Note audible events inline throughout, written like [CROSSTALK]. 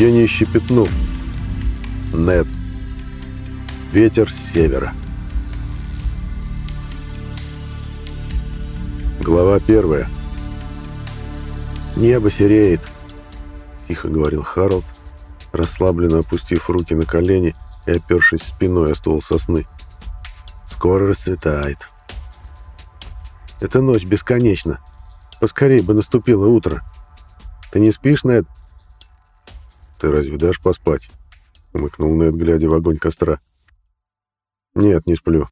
Евгений Щепетнов. Нет. Ветер с севера. Глава первая. «Небо сереет», — тихо говорил Харалд, расслабленно опустив руки на колени и опершись спиной о ствол сосны. «Скоро расцветает. Эта ночь бесконечна. Поскорей бы наступило утро. Ты не спишь, Нед?» «Ты разве дашь поспать?» — умыкнул Нед, глядя в огонь костра. «Нет, не сплю.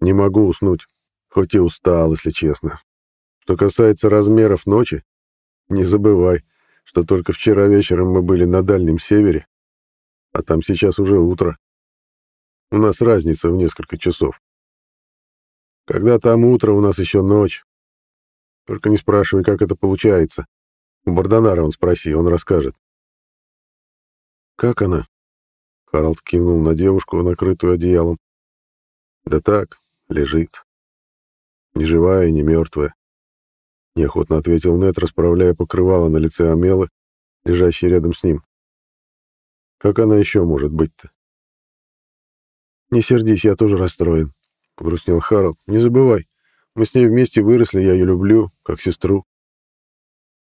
Не могу уснуть, хоть и устал, если честно. Что касается размеров ночи, не забывай, что только вчера вечером мы были на Дальнем Севере, а там сейчас уже утро. У нас разница в несколько часов. Когда там утро, у нас еще ночь. Только не спрашивай, как это получается. У Бардонара он спроси, он расскажет. «Как она?» Харалд кивнул на девушку, накрытую одеялом. «Да так, лежит. Ни живая, ни мертвая. Неохотно ответил Нет, расправляя покрывало на лице Амелы, лежащей рядом с ним. Как она еще может быть-то? Не сердись, я тоже расстроен, погрустнел Харалд. Не забывай, мы с ней вместе выросли, я ее люблю, как сестру.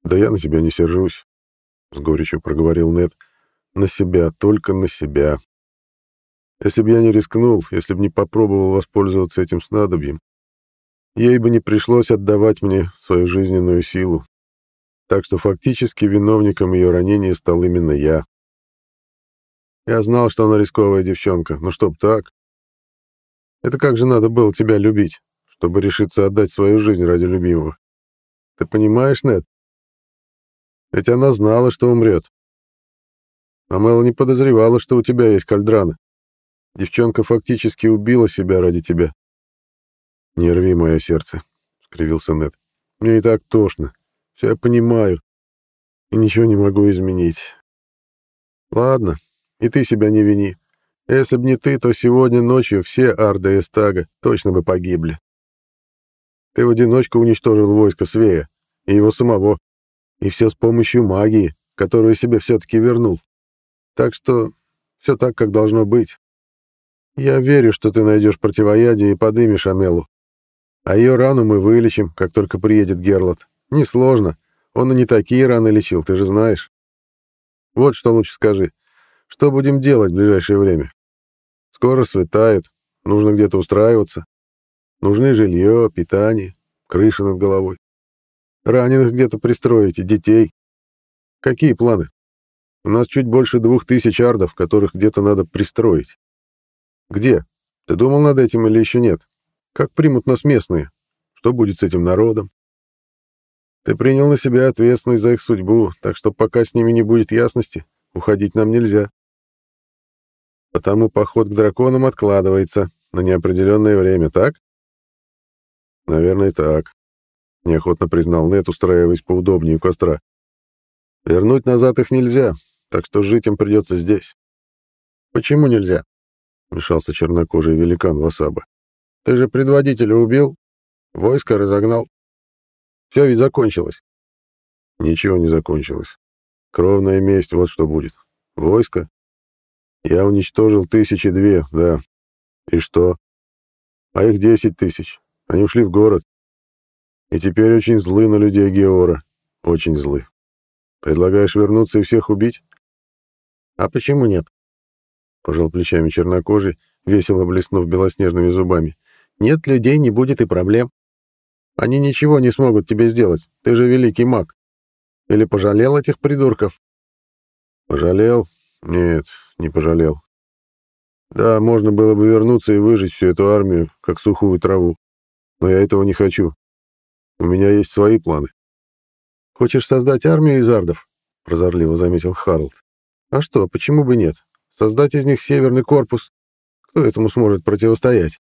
Да я на тебя не сержусь, с горечью проговорил Нет. На себя, только на себя. Если бы я не рискнул, если бы не попробовал воспользоваться этим снадобьем, ей бы не пришлось отдавать мне свою жизненную силу. Так что фактически виновником ее ранения стал именно я. Я знал, что она рисковая девчонка, но чтоб так. Это как же надо было тебя любить, чтобы решиться отдать свою жизнь ради любимого. Ты понимаешь, Нед? Ведь она знала, что умрет. А Мэл не подозревала, что у тебя есть кальдрана. Девчонка фактически убила себя ради тебя. «Не рви мое сердце», — скривился Нед. «Мне и так тошно. Все я понимаю. И ничего не могу изменить. Ладно, и ты себя не вини. Если б не ты, то сегодня ночью все Арда и Стага точно бы погибли. Ты в одиночку уничтожил войско Свея и его самого. И все с помощью магии, которую себе все-таки вернул. Так что все так, как должно быть. Я верю, что ты найдешь противоядие и подымешь Амелу. А ее рану мы вылечим, как только приедет Герлот. Несложно. Он и не такие раны лечил, ты же знаешь. Вот что лучше скажи. Что будем делать в ближайшее время? Скоро светает, нужно где-то устраиваться. Нужны жилье, питание, крыша над головой. Раненых где-то пристроить и детей. Какие планы? У нас чуть больше двух тысяч ардов, которых где-то надо пристроить. Где? Ты думал над этим или еще нет? Как примут нас местные? Что будет с этим народом? Ты принял на себя ответственность за их судьбу, так что пока с ними не будет ясности, уходить нам нельзя. Потому поход к драконам откладывается на неопределенное время, так? Наверное, так. Неохотно признал Нет, устраиваясь поудобнее у костра. Вернуть назад их нельзя, так что жить им придется здесь. Почему нельзя? Мешался чернокожий великан Васаба. Ты же предводителя убил, войско разогнал. Все ведь закончилось. Ничего не закончилось. Кровная месть, вот что будет. Войско? Я уничтожил тысячи две, да. И что? А их десять тысяч. Они ушли в город. И теперь очень злы на людей Геора. Очень злы. Предлагаешь вернуться и всех убить? А почему нет? Пожал плечами чернокожий, весело блеснув белоснежными зубами. Нет людей, не будет и проблем. Они ничего не смогут тебе сделать. Ты же великий маг. Или пожалел этих придурков? Пожалел? Нет, не пожалел. Да, можно было бы вернуться и выжить всю эту армию, как сухую траву. Но я этого не хочу. У меня есть свои планы. Хочешь создать армию из ардов? Прозорливо заметил Харлд. А что, почему бы нет? Создать из них северный корпус. Кто этому сможет противостоять?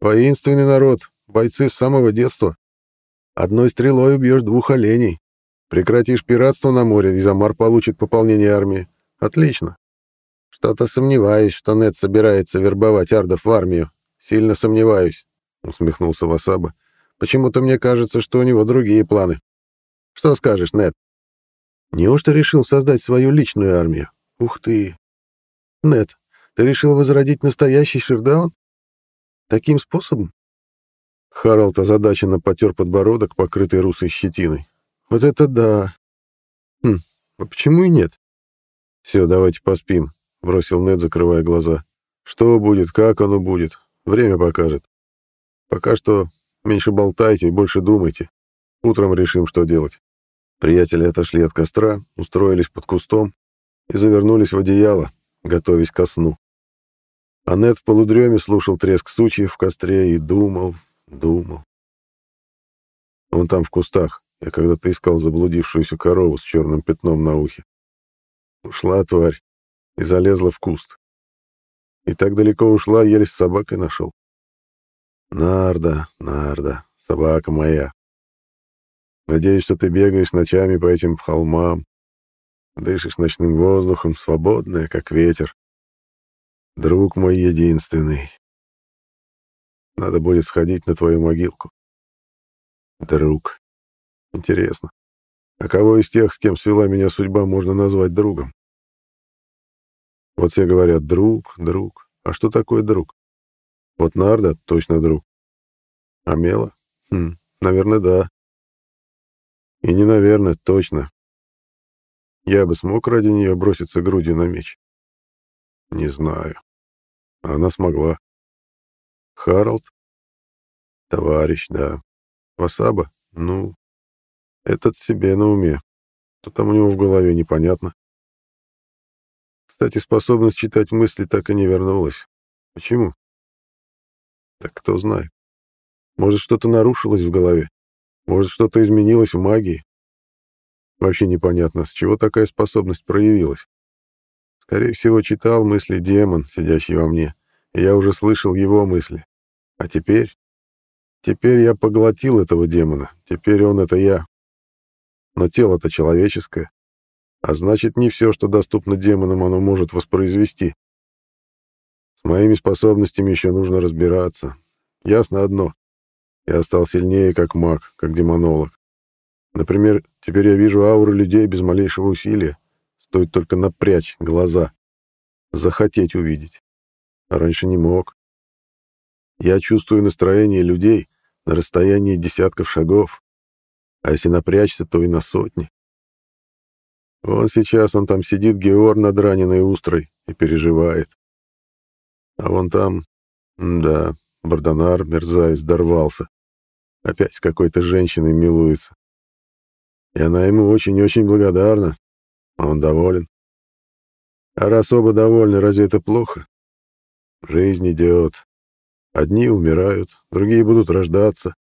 Воинственный народ, бойцы с самого детства. Одной стрелой убьешь двух оленей. Прекратишь пиратство на море, и Замар получит пополнение армии. Отлично. Что-то сомневаюсь, что Нед собирается вербовать ардов в армию. Сильно сомневаюсь, усмехнулся Васаба. Почему-то мне кажется, что у него другие планы. Что скажешь, Нед? Неужто решил создать свою личную армию? Ух ты! Нет, ты решил возродить настоящий Шердаун? Таким способом? Харалд озадаченно потер подбородок, покрытый русой щетиной. Вот это да! Хм, а почему и нет? Все, давайте поспим, бросил Нед, закрывая глаза. Что будет, как оно будет, время покажет. Пока что меньше болтайте и больше думайте. Утром решим, что делать. Приятели отошли от костра, устроились под кустом и завернулись в одеяло, готовясь ко сну. Аннет в полудреме слушал треск сучьев в костре и думал, думал. Он там в кустах. Я когда-то искал заблудившуюся корову с черным пятном на ухе. Ушла тварь и залезла в куст. И так далеко ушла, еле с собакой нашел. Нарда, Нарда, собака моя. Надеюсь, что ты бегаешь ночами по этим холмам, дышишь ночным воздухом, свободная, как ветер. Друг мой единственный. Надо будет сходить на твою могилку. Друг. Интересно, а кого из тех, с кем свела меня судьба, можно назвать другом? Вот все говорят «друг, друг». А что такое друг? Вот Нарда точно друг. А Мела? Хм, наверное, да. И не наверное, точно. Я бы смог ради нее броситься грудью на меч. Не знаю. Она смогла. Харалд? Товарищ, да. Васаба? Ну, этот себе на уме. Что там у него в голове, непонятно. Кстати, способность читать мысли так и не вернулась. Почему? Так кто знает. Может, что-то нарушилось в голове. Может, что-то изменилось в магии? Вообще непонятно, с чего такая способность проявилась. Скорее всего, читал мысли демон, сидящий во мне, и я уже слышал его мысли. А теперь... Теперь я поглотил этого демона, теперь он — это я. Но тело-то человеческое, а значит, не все, что доступно демонам, оно может воспроизвести. С моими способностями еще нужно разбираться. Ясно одно. Я стал сильнее как маг, как демонолог. Например, теперь я вижу ауры людей без малейшего усилия. Стоит только напрячь глаза. Захотеть увидеть. А раньше не мог. Я чувствую настроение людей на расстоянии десятков шагов. А если напрячься, то и на сотни. Вон сейчас он там сидит, Геор над раненой устрой, и переживает. А вон там, да, Бардонар, мерзавец, дорвался. Опять с какой-то женщиной милуется. И она ему очень-очень благодарна. Он доволен. А раз оба довольны, разве это плохо? Жизнь идет. Одни умирают, другие будут рождаться.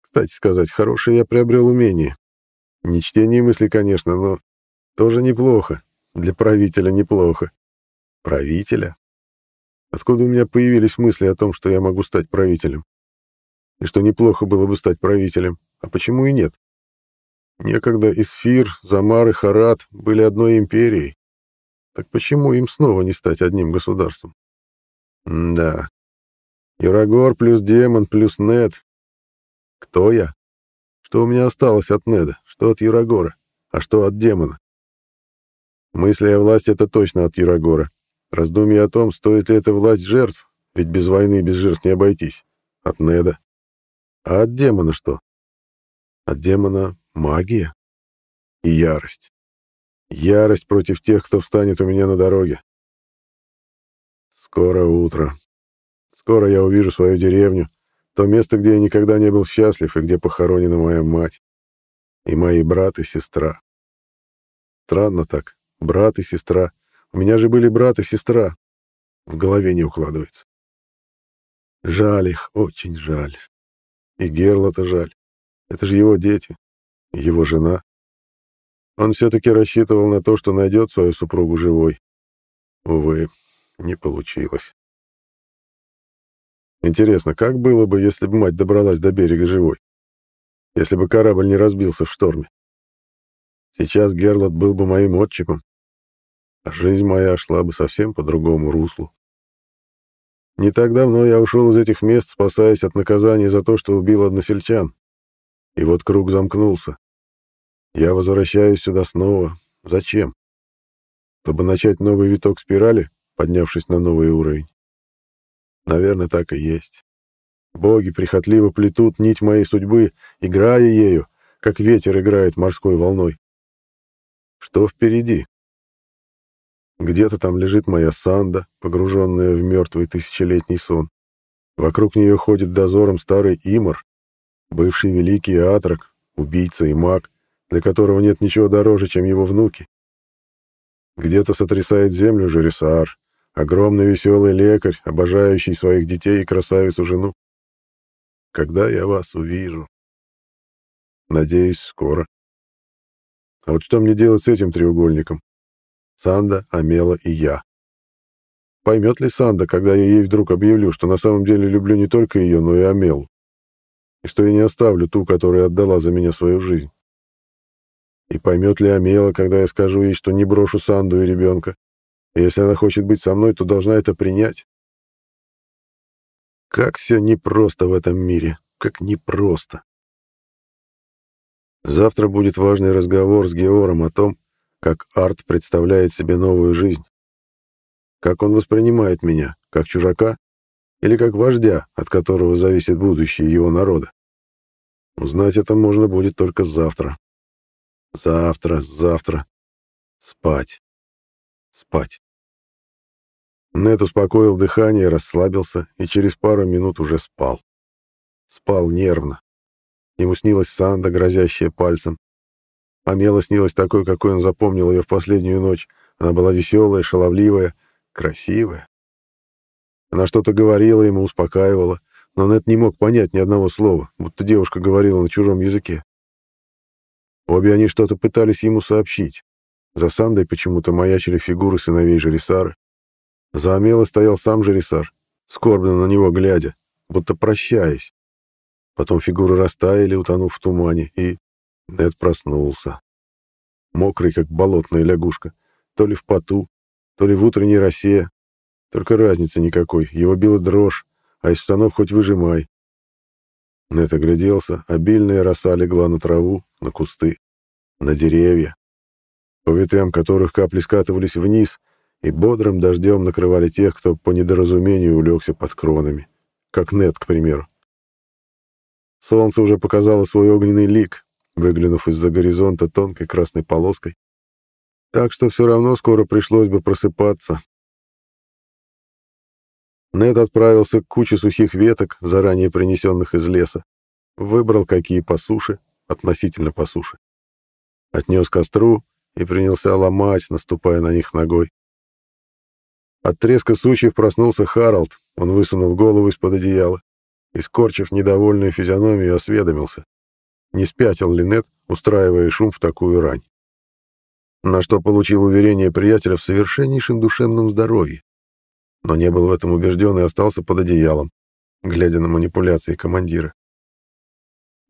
Кстати сказать, хорошее я приобрел умение. Не чтение мысли, конечно, но тоже неплохо. Для правителя неплохо. Правителя? Откуда у меня появились мысли о том, что я могу стать правителем? И что неплохо было бы стать правителем. А почему и нет? Некогда Исфир, Замар и Харат были одной империей. Так почему им снова не стать одним государством? М да. Юрагор плюс демон плюс Нед. Кто я? Что у меня осталось от Неда? Что от Юрагора? А что от демона? Мысли о власти — это точно от Юрагора. Раздумья о том, стоит ли эта власть жертв, ведь без войны и без жертв не обойтись. От Неда. А от демона что? От демона магия и ярость. Ярость против тех, кто встанет у меня на дороге. Скоро утро. Скоро я увижу свою деревню, то место, где я никогда не был счастлив и где похоронена моя мать. И мои брат и сестра. Странно так. Брат и сестра. У меня же были брат и сестра. В голове не укладывается. Жаль их, очень жаль. И Герлота жаль. Это же его дети, его жена. Он все-таки рассчитывал на то, что найдет свою супругу живой. Увы, не получилось. Интересно, как было бы, если бы мать добралась до берега живой? Если бы корабль не разбился в шторме? Сейчас Герлот был бы моим отчимом, а жизнь моя шла бы совсем по другому руслу. Не так давно я ушел из этих мест, спасаясь от наказания за то, что убил односельчан. И вот круг замкнулся. Я возвращаюсь сюда снова. Зачем? Чтобы начать новый виток спирали, поднявшись на новый уровень? Наверное, так и есть. Боги прихотливо плетут нить моей судьбы, играя ею, как ветер играет морской волной. Что впереди? Где-то там лежит моя Санда, погруженная в мертвый тысячелетний сон. Вокруг нее ходит дозором старый Имар, бывший великий Атрак, убийца и маг, для которого нет ничего дороже, чем его внуки. Где-то сотрясает землю Жересаар, огромный веселый лекарь, обожающий своих детей и красавицу жену. Когда я вас увижу? Надеюсь, скоро. А вот что мне делать с этим треугольником? Санда, Амела и я. Поймет ли Санда, когда я ей вдруг объявлю, что на самом деле люблю не только ее, но и Амелу? И что я не оставлю ту, которая отдала за меня свою жизнь? И поймет ли Амела, когда я скажу ей, что не брошу Санду и ребенка? И если она хочет быть со мной, то должна это принять. Как все непросто в этом мире, как непросто. Завтра будет важный разговор с Геором о том, как Арт представляет себе новую жизнь. Как он воспринимает меня, как чужака или как вождя, от которого зависит будущее его народа. Узнать это можно будет только завтра. Завтра, завтра. Спать. Спать. Нет успокоил дыхание, расслабился и через пару минут уже спал. Спал нервно. Ему снилась Санда, грозящая пальцем. Амела снилась такой, какой он запомнил ее в последнюю ночь. Она была веселая, шаловливая, красивая. Она что-то говорила ему, успокаивала, но Нет не мог понять ни одного слова, будто девушка говорила на чужом языке. Обе они что-то пытались ему сообщить. За Сандой почему-то маячили фигуры сыновей Жерисары. За Амела стоял сам Жерисар, скорбно на него глядя, будто прощаясь. Потом фигуры растаяли, утонув в тумане, и Нед проснулся. Мокрый, как болотная лягушка, то ли в поту, то ли в утренней росе. Только разницы никакой, его била дрожь, а из штанов хоть выжимай. Нед огляделся, обильная роса легла на траву, на кусты, на деревья, по ветвям которых капли скатывались вниз и бодрым дождем накрывали тех, кто по недоразумению улегся под кронами, как Нед, к примеру. Солнце уже показало свой огненный лик, выглянув из-за горизонта тонкой красной полоской. Так что все равно скоро пришлось бы просыпаться. Нед отправился к куче сухих веток, заранее принесенных из леса. Выбрал, какие по суше, относительно по суше. Отнес костру и принялся ломать, наступая на них ногой. От треска сучьев проснулся Харалд. Он высунул голову из-под одеяла и, скорчив недовольную физиономию, осведомился. Не спятил ли Нет, устраивая шум в такую рань? На что получил уверение приятеля в совершеннейшем душевном здоровье. Но не был в этом убежден и остался под одеялом, глядя на манипуляции командира.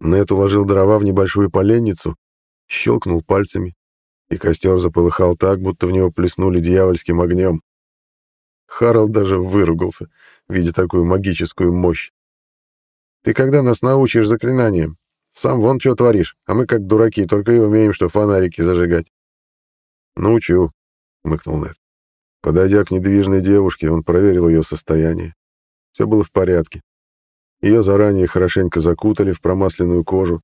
Нет уложил дрова в небольшую поленницу, щелкнул пальцами, и костер заполыхал так, будто в него плеснули дьявольским огнем. Харалд даже выругался, видя такую магическую мощь. Ты когда нас научишь заклинаниям? Сам вон что творишь, а мы как дураки, только и умеем, что фонарики зажигать. Научу, мыкнул Нед. Подойдя к недвижной девушке, он проверил ее состояние. Все было в порядке. Ее заранее хорошенько закутали в промасленную кожу,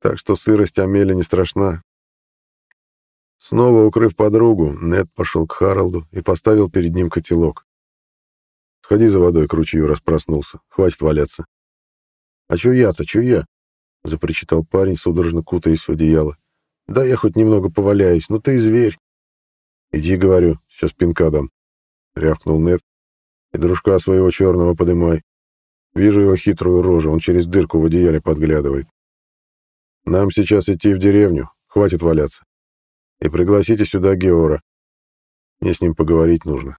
так что сырость Амели не страшна. Снова укрыв подругу, Нед пошел к Харалду и поставил перед ним котелок. «Сходи за водой к ручью, распроснулся. Хватит валяться». «А чё я-то, чё я?» — запричитал парень, судорожно кутаясь в одеяло. «Да я хоть немного поваляюсь, но ты зверь». «Иди, говорю, сейчас пинка дам», — рявкнул Нед. «И дружка своего черного подымай. Вижу его хитрую рожу, он через дырку в одеяле подглядывает. Нам сейчас идти в деревню, хватит валяться. И пригласите сюда Геора. Мне с ним поговорить нужно.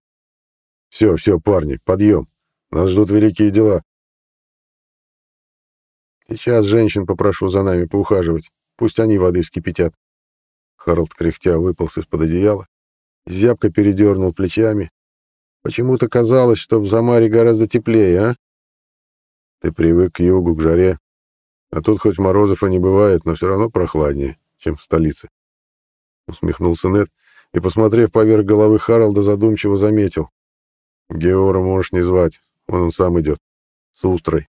Все, все, парни, подъем. Нас ждут великие дела. Сейчас женщин попрошу за нами поухаживать. Пусть они воды вскипятят. Харалд кряхтя выполз из-под одеяла, зябко передернул плечами. Почему-то казалось, что в Замаре гораздо теплее, а? Ты привык к югу, к жаре. А тут хоть морозов и не бывает, но все равно прохладнее, чем в столице. Усмехнулся Нед и, посмотрев поверх головы Харалда, задумчиво заметил. Геора можешь не звать, он, он сам идет. С устрой.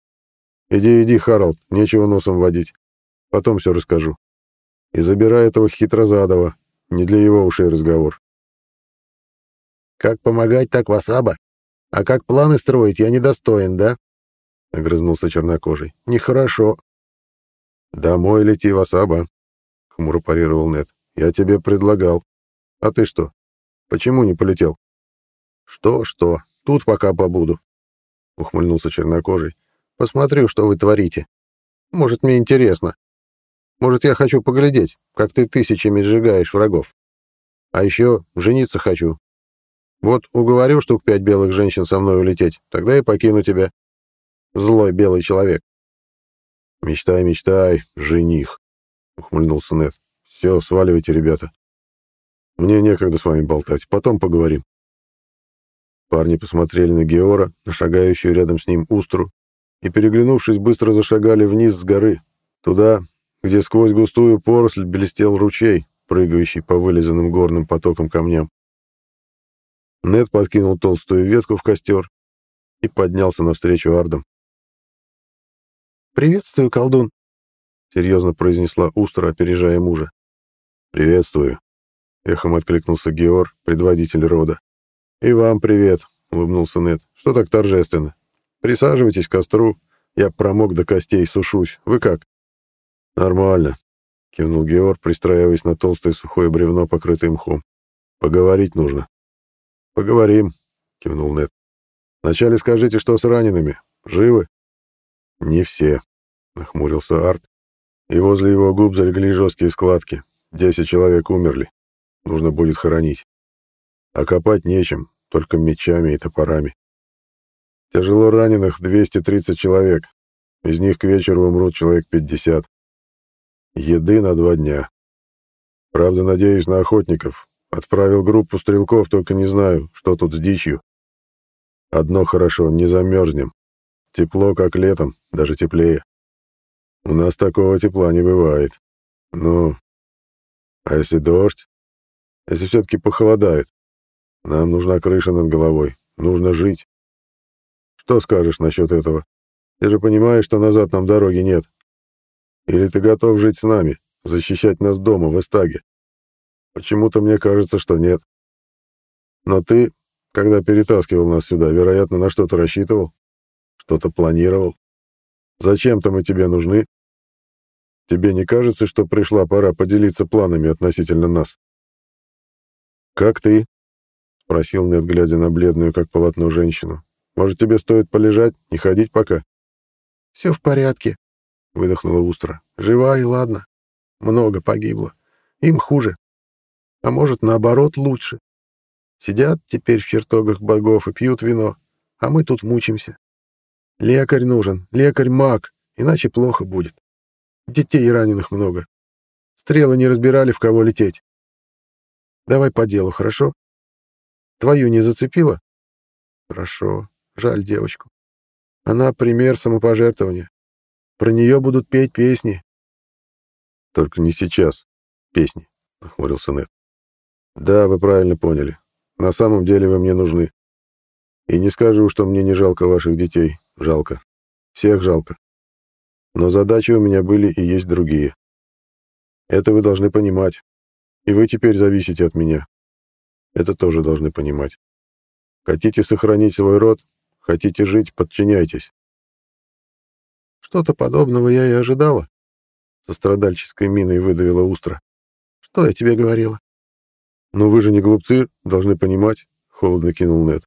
Иди, иди, Харалд, нечего носом водить. Потом все расскажу. И забирай этого хитрозадого. Не для его ушей разговор. Как помогать, так васаба. А как планы строить, я недостоин, да? Огрызнулся чернокожий. Нехорошо. Домой лети, васаба, хмуро парировал Нед. Я тебе предлагал. А ты что? Почему не полетел? Что, что? Тут пока побуду. Ухмыльнулся чернокожий. Посмотрю, что вы творите. Может, мне интересно. Может, я хочу поглядеть, как ты тысячами сжигаешь врагов. А еще жениться хочу. Вот уговорю штук пять белых женщин со мной улететь, тогда и покину тебя. Злой белый человек. Мечтай, мечтай, жених, ухмыльнулся Нед. Все, сваливайте, ребята. Мне некогда с вами болтать, потом поговорим. Парни посмотрели на Геора, на шагающую рядом с ним устру, и, переглянувшись, быстро зашагали вниз с горы, туда, где сквозь густую поросль блестел ручей, прыгающий по вылизанным горным потоком камням. Нед подкинул толстую ветку в костер и поднялся навстречу ардам. «Приветствую, колдун», — серьезно произнесла Устра, опережая мужа. «Приветствую», — эхом откликнулся Геор, предводитель рода. «И вам привет», — улыбнулся Нед. «Что так торжественно? Присаживайтесь к костру. Я промок до костей, сушусь. Вы как?» «Нормально», — кивнул Георг, пристраиваясь на толстое сухое бревно, покрытое мхом. «Поговорить нужно». «Поговорим», — кивнул Нед. «Вначале скажите, что с ранеными? Живы?» «Не все», — нахмурился Арт, и возле его губ залегли жесткие складки. Десять человек умерли. Нужно будет хоронить. А копать нечем, только мечами и топорами. Тяжело раненых 230 человек. Из них к вечеру умрут человек 50. Еды на два дня. Правда, надеюсь на охотников. Отправил группу стрелков, только не знаю, что тут с дичью. Одно хорошо, не замерзнем. Тепло, как летом, даже теплее. У нас такого тепла не бывает. Ну, а если дождь? Если все-таки похолодает? Нам нужна крыша над головой. Нужно жить. Что скажешь насчет этого? Ты же понимаешь, что назад нам дороги нет. Или ты готов жить с нами, защищать нас дома, в Эстаге? Почему-то мне кажется, что нет. Но ты, когда перетаскивал нас сюда, вероятно, на что-то рассчитывал, что-то планировал. Зачем-то мы тебе нужны. Тебе не кажется, что пришла пора поделиться планами относительно нас? Как ты? спросил Нед, глядя на бледную, как полотно, женщину. Может, тебе стоит полежать, не ходить пока? Все в порядке, — выдохнула Устра. «Жива и ладно. Много погибло. Им хуже. А может, наоборот, лучше. Сидят теперь в чертогах богов и пьют вино, а мы тут мучимся. Лекарь нужен, лекарь-маг, иначе плохо будет. Детей раненых много. Стрелы не разбирали, в кого лететь. Давай по делу, хорошо? Твою не зацепила? Хорошо. Жаль девочку. Она пример самопожертвования. Про нее будут петь песни. Только не сейчас. Песни, нахмурился Нед. Да, вы правильно поняли. На самом деле вы мне нужны. И не скажу, что мне не жалко ваших детей. Жалко. Всех жалко. Но задачи у меня были и есть другие. Это вы должны понимать. И вы теперь зависите от меня. Это тоже должны понимать. Хотите сохранить свой род? Хотите жить? Подчиняйтесь. Что-то подобного я и ожидала. Со страдальческой миной выдавила Устра. Что я тебе говорила? Ну вы же не глупцы, должны понимать, холодно кинул Нед.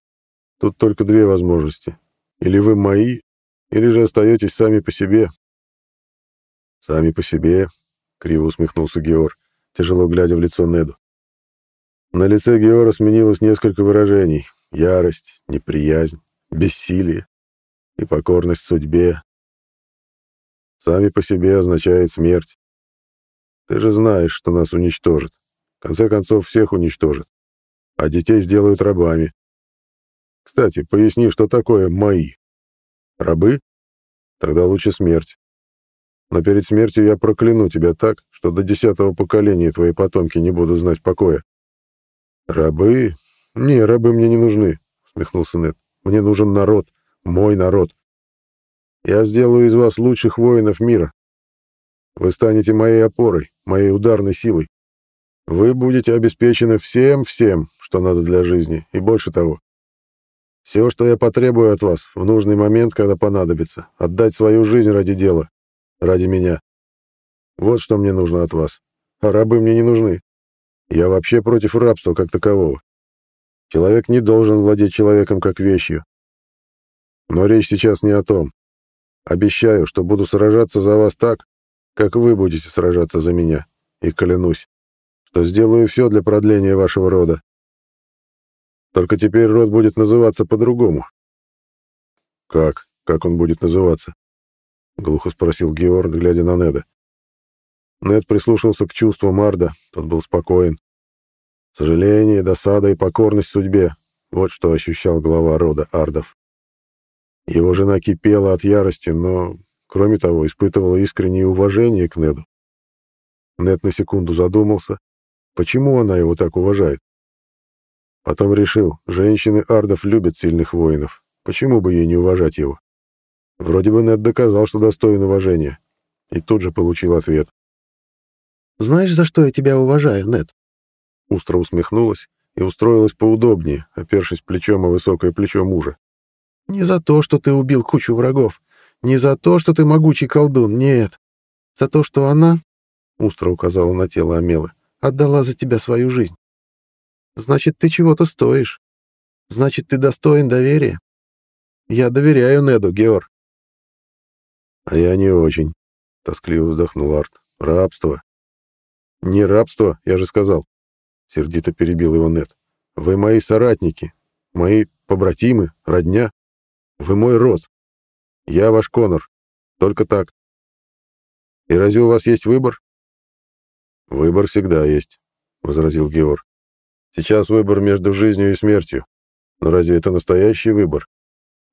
Тут только две возможности. Или вы мои, или же остаетесь сами по себе. Сами по себе, криво усмехнулся Геор, тяжело глядя в лицо Неду. На лице Геора сменилось несколько выражений: ярость, неприязнь, бессилие и покорность судьбе, сами по себе означает смерть. Ты же знаешь, что нас уничтожат. В конце концов, всех уничтожат. А детей сделают рабами. Кстати, поясни, что такое «мои». Рабы? Тогда лучше смерть. Но перед смертью я прокляну тебя так, что до десятого поколения твои потомки не будут знать покоя. Рабы? Не, рабы мне не нужны, усмехнулся Нед. Мне нужен народ, мой народ. Я сделаю из вас лучших воинов мира. Вы станете моей опорой, моей ударной силой. Вы будете обеспечены всем-всем, что надо для жизни, и больше того. Все, что я потребую от вас в нужный момент, когда понадобится, отдать свою жизнь ради дела, ради меня. Вот что мне нужно от вас. А рабы мне не нужны. Я вообще против рабства как такового. Человек не должен владеть человеком как вещью. Но речь сейчас не о том. Обещаю, что буду сражаться за вас так, как вы будете сражаться за меня. И клянусь, что сделаю все для продления вашего рода. Только теперь род будет называться по-другому. Как? Как он будет называться? Глухо спросил Георг, глядя на Неда. Нед прислушался к чувствам Арда, тот был спокоен. Сожаление, досада и покорность судьбе — вот что ощущал глава рода Ардов. Его жена кипела от ярости, но, кроме того, испытывала искреннее уважение к Неду. Нед на секунду задумался, почему она его так уважает. Потом решил, женщины Ардов любят сильных воинов, почему бы ей не уважать его? Вроде бы Нед доказал, что достоин уважения, и тут же получил ответ. «Знаешь, за что я тебя уважаю, Нед?» Устро усмехнулась и устроилась поудобнее, опершись плечом о высокое плечо мужа. «Не за то, что ты убил кучу врагов, не за то, что ты могучий колдун, нет. За то, что она, — Устро указала на тело Амелы, — отдала за тебя свою жизнь. Значит, ты чего-то стоишь. Значит, ты достоин доверия. Я доверяю Неду, Геор. А я не очень, — тоскливо вздохнул Арт. Рабство. Не рабство, я же сказал. Сердито перебил его Нед. Вы мои соратники, мои побратимы, родня. Вы мой род. Я ваш Конор. Только так. И разве у вас есть выбор? Выбор всегда есть, возразил Георг. Сейчас выбор между жизнью и смертью. Но разве это настоящий выбор?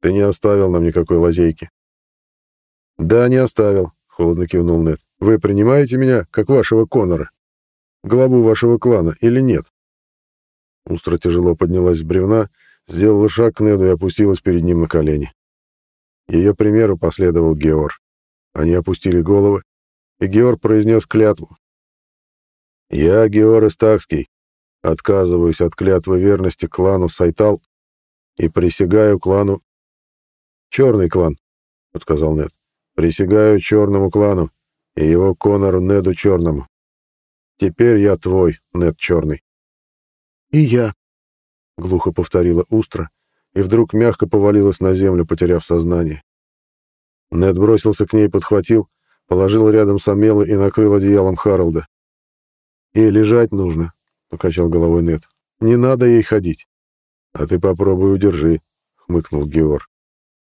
Ты не оставил нам никакой лазейки. Да, не оставил, холодно кивнул Нед. Вы принимаете меня как вашего Конора? Главу вашего клана или нет? Устра тяжело поднялась с бревна, сделала шаг к Неду и опустилась перед ним на колени. Ее примеру последовал Геор. Они опустили головы, и Геор произнес клятву. «Я, Геор Истахский, отказываюсь от клятвы верности клану Сайтал и присягаю клану...» «Черный клан», — подсказал Нед. «Присягаю черному клану и его Конору Неду Черному. Теперь я твой, Нед Черный». «И я», — глухо повторила Устра, и вдруг мягко повалилась на землю, потеряв сознание. Нед бросился к ней, подхватил, положил рядом с Амелой и накрыл одеялом Харалда. «Ей лежать нужно», — покачал головой Нед. «Не надо ей ходить». «А ты попробуй удержи», — хмыкнул Геор.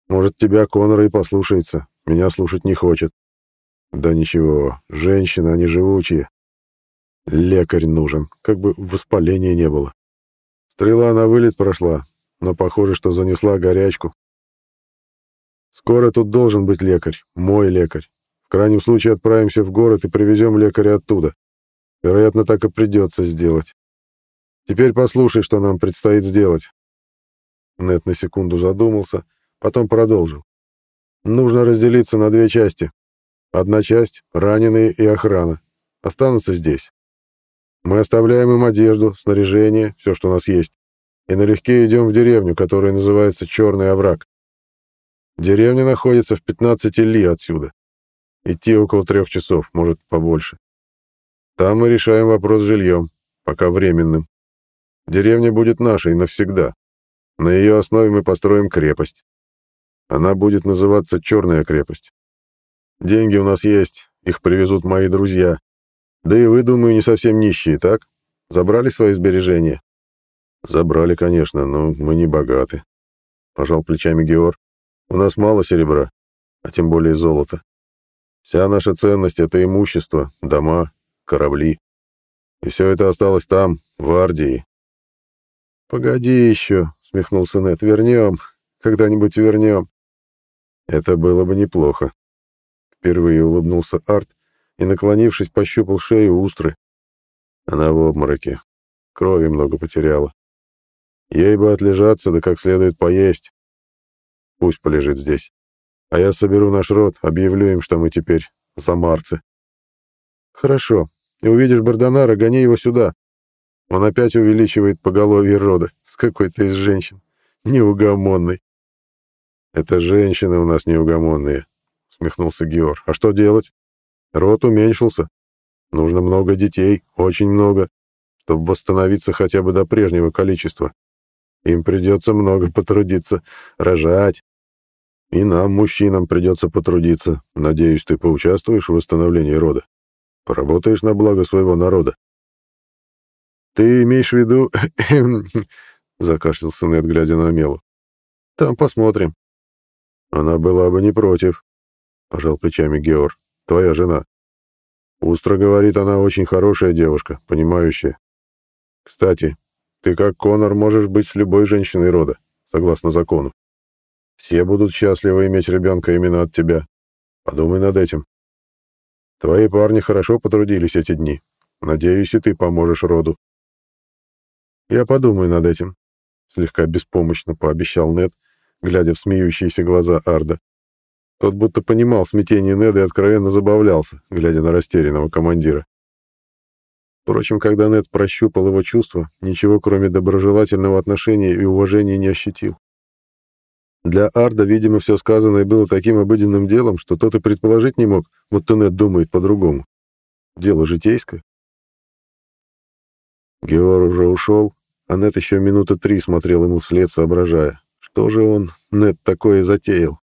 «Может, тебя Конора и послушается, меня слушать не хочет». «Да ничего, женщины, они живучие. Лекарь нужен, как бы воспаления не было. Стрела на вылет прошла, но похоже, что занесла горячку. Скоро тут должен быть лекарь, мой лекарь. В крайнем случае отправимся в город и привезем лекаря оттуда. Вероятно, так и придется сделать. Теперь послушай, что нам предстоит сделать. Нет на секунду задумался, потом продолжил. Нужно разделиться на две части. Одна часть — раненые и охрана. Останутся здесь. Мы оставляем им одежду, снаряжение, все, что у нас есть, и налегке идем в деревню, которая называется Черный овраг. Деревня находится в 15 ли отсюда. Идти около трех часов, может, побольше. Там мы решаем вопрос с жильем, пока временным. Деревня будет нашей навсегда. На ее основе мы построим крепость. Она будет называться Черная крепость. Деньги у нас есть, их привезут мои друзья, да и вы, думаю, не совсем нищие, так? Забрали свои сбережения? Забрали, конечно, но мы не богаты. Пожал плечами Геор. У нас мало серебра, а тем более золота. Вся наша ценность — это имущество, дома, корабли. И все это осталось там, в Ардии. «Погоди еще», — смехнулся Нет, — «вернем, когда-нибудь вернем». Это было бы неплохо. Впервые улыбнулся Арт и, наклонившись, пощупал шею устры. Она в обмороке. Крови много потеряла. Ей бы отлежаться, да как следует поесть. Пусть полежит здесь. А я соберу наш род, объявлю им, что мы теперь замарцы. Хорошо. И увидишь Бардонара, гони его сюда. Он опять увеличивает поголовье рода с какой-то из женщин. Неугомонный. Это женщины у нас неугомонные, усмехнулся Георг. А что делать? Род уменьшился. Нужно много детей, очень много, чтобы восстановиться хотя бы до прежнего количества. Им придется много потрудиться, рожать. И нам, мужчинам, придется потрудиться. Надеюсь, ты поучаствуешь в восстановлении рода. Поработаешь на благо своего народа. Ты имеешь в виду... [CLEARS THROAT] Закашлялся Нед, глядя на Мелу. Там посмотрим. Она была бы не против, пожал плечами Георг. Твоя жена. Устро говорит, она очень хорошая девушка, понимающая. Кстати, ты как Конор можешь быть с любой женщиной рода, согласно закону. Все будут счастливы иметь ребенка именно от тебя. Подумай над этим. Твои парни хорошо потрудились эти дни. Надеюсь, и ты поможешь роду. Я подумаю над этим, слегка беспомощно пообещал Нед, глядя в смеющиеся глаза Арда. Тот будто понимал смятение Неда и откровенно забавлялся, глядя на растерянного командира. Впрочем, когда Нед прощупал его чувства, ничего кроме доброжелательного отношения и уважения не ощутил. Для Арда, видимо, все сказанное было таким обыденным делом, что тот и предположить не мог, будто Нед думает по-другому. Дело житейское. Геор уже ушел, а Нед еще минуты три смотрел ему вслед, соображая, что же он, Нед, такое затеял,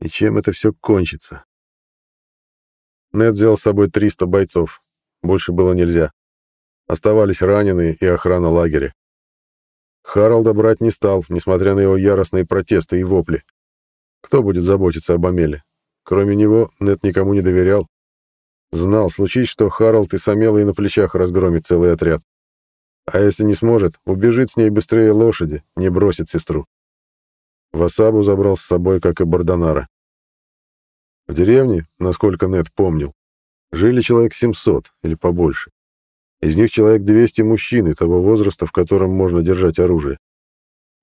и чем это все кончится. Нед взял с собой 300 бойцов, больше было нельзя. Оставались раненые и охрана лагеря. Харалда брать не стал, несмотря на его яростные протесты и вопли. Кто будет заботиться об Амеле? Кроме него, Нет никому не доверял. Знал, случись, что Харалд и Самела и на плечах разгромит целый отряд. А если не сможет, убежит с ней быстрее лошади, не бросит сестру. Васабу забрал с собой, как и Бардонара. В деревне, насколько Нет помнил, жили человек 700 или побольше. Из них человек 200 мужчин и того возраста, в котором можно держать оружие.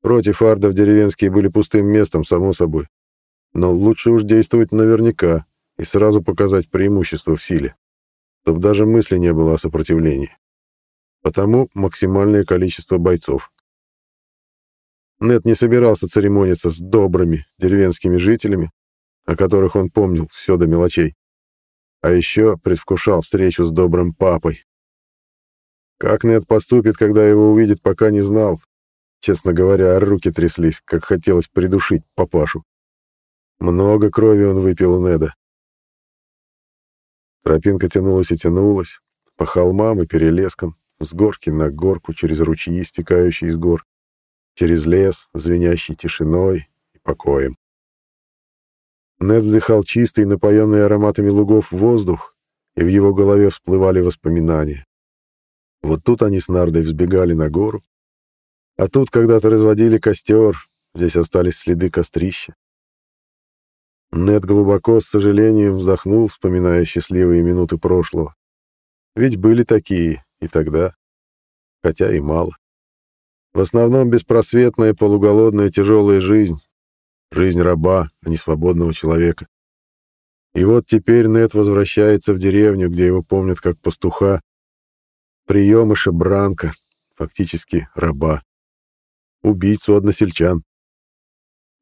Против ардов деревенские были пустым местом, само собой. Но лучше уж действовать наверняка и сразу показать преимущество в силе, чтобы даже мысли не было о сопротивлении. Потому максимальное количество бойцов. Нет не собирался церемониться с добрыми деревенскими жителями, о которых он помнил все до мелочей. А еще предвкушал встречу с добрым папой, как Нед поступит, когда его увидит, пока не знал. Честно говоря, руки тряслись, как хотелось придушить папашу. Много крови он выпил у Неда. Тропинка тянулась и тянулась, по холмам и перелескам, с горки на горку, через ручьи, стекающие из гор, через лес, звенящий тишиной и покоем. Нед вдыхал чистый, напоенный ароматами лугов воздух, и в его голове всплывали воспоминания. Вот тут они с Нардой взбегали на гору. А тут когда-то разводили костер, здесь остались следы кострища. Нед глубоко, с сожалением, вздохнул, вспоминая счастливые минуты прошлого. Ведь были такие и тогда, хотя и мало. В основном беспросветная, полуголодная, тяжелая жизнь. Жизнь раба, а не свободного человека. И вот теперь Нед возвращается в деревню, где его помнят как пастуха, приемыша Бранка, фактически раба, убийцу односельчан.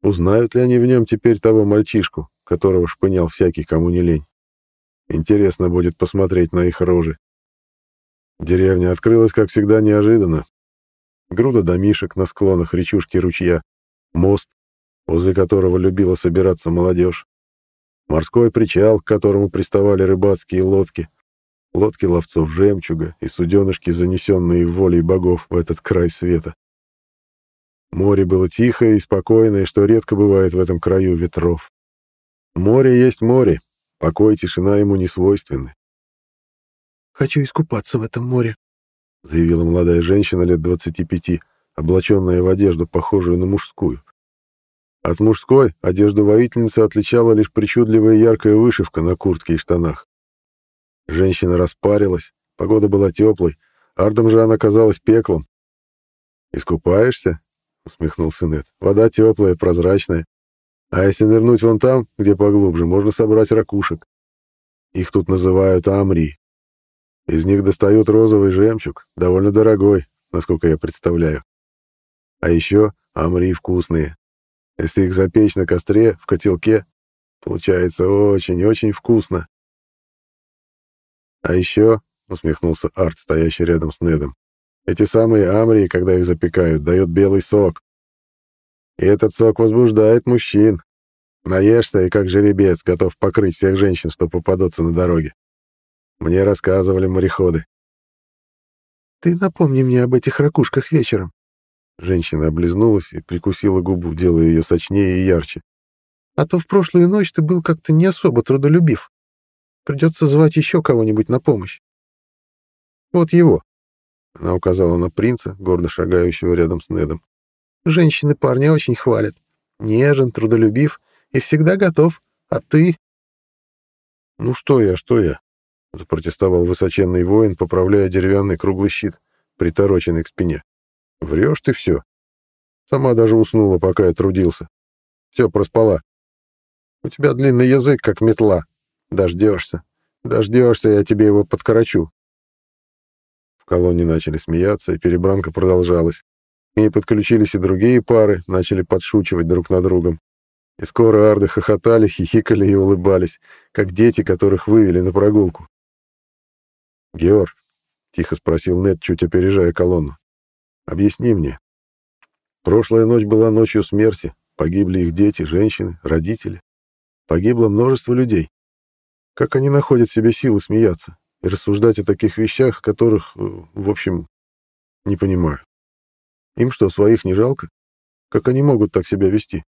Узнают ли они в нем теперь того мальчишку, которого шпынял всякий, кому не лень? Интересно будет посмотреть на их рожи. Деревня открылась, как всегда, неожиданно. Груда домишек на склонах речушки ручья, мост, возле которого любила собираться молодежь, морской причал, к которому приставали рыбацкие лодки, лодки ловцов жемчуга и суденышки, занесенные волей богов в этот край света. Море было тихое и спокойное, что редко бывает в этом краю ветров. Море есть море, покой и тишина ему не свойственны. «Хочу искупаться в этом море», — заявила молодая женщина лет двадцати пяти, облаченная в одежду, похожую на мужскую. От мужской одежду воительницы отличала лишь причудливая яркая вышивка на куртке и штанах. Женщина распарилась, погода была теплой, Ардом же она казалась пеклом. «Искупаешься?» — усмехнулся Нед. «Вода теплая, прозрачная. А если нырнуть вон там, где поглубже, можно собрать ракушек. Их тут называют амрии. Из них достают розовый жемчуг, довольно дорогой, насколько я представляю. А еще амрии вкусные. Если их запечь на костре, в котелке, получается очень-очень вкусно. А еще, — усмехнулся Арт, стоящий рядом с Недом, — эти самые амрии, когда их запекают, дают белый сок. И этот сок возбуждает мужчин. Наешься и как жеребец готов покрыть всех женщин, что попадутся на дороге. Мне рассказывали мореходы. «Ты напомни мне об этих ракушках вечером», Женщина облизнулась и прикусила губу, делая ее сочнее и ярче. «А то в прошлую ночь ты был как-то не особо трудолюбив. Придется звать еще кого-нибудь на помощь». «Вот его», — она указала на принца, гордо шагающего рядом с Недом. «Женщины парня очень хвалят. Нежен, трудолюбив и всегда готов. А ты...» «Ну что я, что я?» — запротестовал высоченный воин, поправляя деревянный круглый щит, притороченный к спине. Врешь ты все. Сама даже уснула, пока я трудился. Все, проспала. У тебя длинный язык, как метла. Дождешься. Дождешься, я тебе его подкорочу. В колонне начали смеяться, и перебранка продолжалась. К ней подключились и другие пары, начали подшучивать друг над другом. И скоро арды хохотали, [LAUGHS] хихикали и улыбались, как дети, которых вывели на прогулку. «Георг», — тихо спросил Нед, чуть опережая колонну, Объясни мне. Прошлая ночь была ночью смерти. Погибли их дети, женщины, родители. Погибло множество людей. Как они находят в себе силы смеяться и рассуждать о таких вещах, которых, э, в общем, не понимаю. Им что, своих не жалко? Как они могут так себя вести?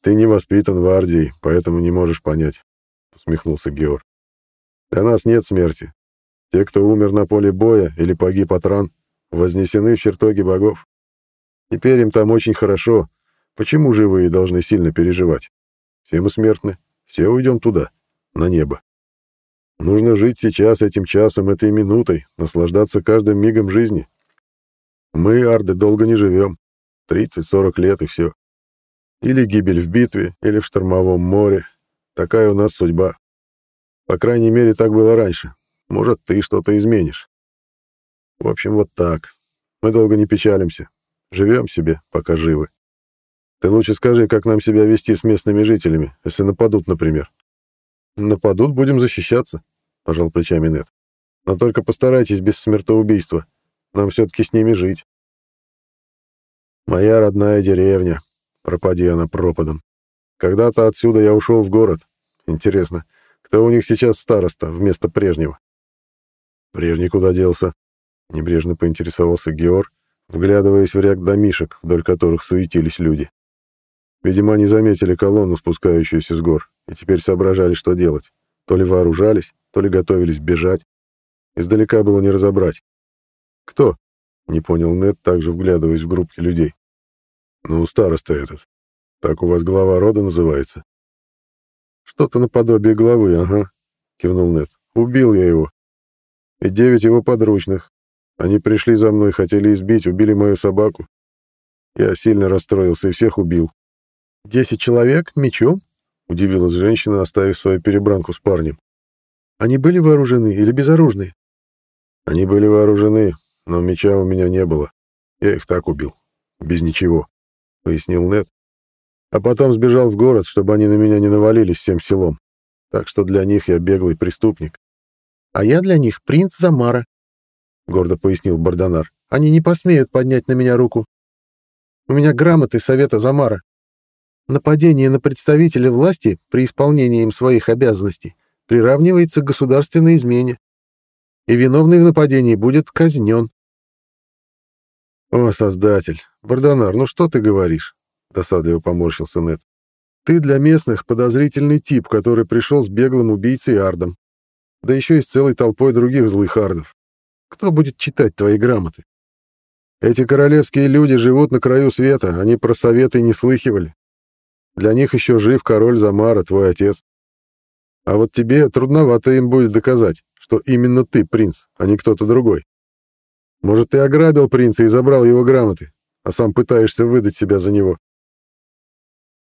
ты не воспитан в Ардии, поэтому не можешь понять, — усмехнулся Георг. Для нас нет смерти. Те, кто умер на поле боя или погиб от ран, вознесены в чертоги богов. Теперь им там очень хорошо. Почему живые должны сильно переживать? Все мы смертны, все уйдем туда, на небо. Нужно жить сейчас этим часом, этой минутой, наслаждаться каждым мигом жизни. Мы, арды, долго не живем. 30-40 лет и все. Или гибель в битве, или в штормовом море. Такая у нас судьба. По крайней мере, так было раньше. Может, ты что-то изменишь. В общем, вот так. Мы долго не печалимся. Живем себе, пока живы. Ты лучше скажи, как нам себя вести с местными жителями, если нападут, например. Нападут, будем защищаться, пожал плечами Нет. Но только постарайтесь без смертоубийства. Нам все-таки с ними жить. Моя родная деревня. Пропади она пропадом. Когда-то отсюда я ушел в город. Интересно, кто у них сейчас староста вместо прежнего? Прежний куда делся? Небрежно поинтересовался Георг, вглядываясь в ряд домишек, вдоль которых суетились люди. Видимо, они заметили колонну, спускающуюся с гор, и теперь соображали, что делать. То ли вооружались, то ли готовились бежать. Издалека было не разобрать. «Кто?» — не понял Нед, также вглядываясь в группки людей. «Ну, староста этот. Так у вас глава рода называется?» «Что-то наподобие главы, ага», — кивнул Нед. «Убил я его. И девять его подручных, они пришли за мной, хотели избить, убили мою собаку. Я сильно расстроился и всех убил. «Десять человек? Мечом?» — удивилась женщина, оставив свою перебранку с парнем. «Они были вооружены или безоружные?» «Они были вооружены, но меча у меня не было. Я их так убил. Без ничего», — пояснил Нед. «А потом сбежал в город, чтобы они на меня не навалились всем селом. Так что для них я беглый преступник». «А я для них принц Замара», — гордо пояснил Бардонар. «Они не посмеют поднять на меня руку. У меня грамоты Совета Замара. Нападение на представителя власти при исполнении им своих обязанностей приравнивается к государственной измене, и виновный в нападении будет казнен». «О, Создатель! Бардонар, ну что ты говоришь?» — досадливо поморщился Нед. «Ты для местных подозрительный тип, который пришел с беглым убийцей Ардом, да еще и с целой толпой других злых ардов. Кто будет читать твои грамоты? Эти королевские люди живут на краю света, они про советы не слыхивали. Для них еще жив король Замара, твой отец. А вот тебе трудновато им будет доказать, что именно ты принц, а не кто-то другой. Может, ты ограбил принца и забрал его грамоты, а сам пытаешься выдать себя за него.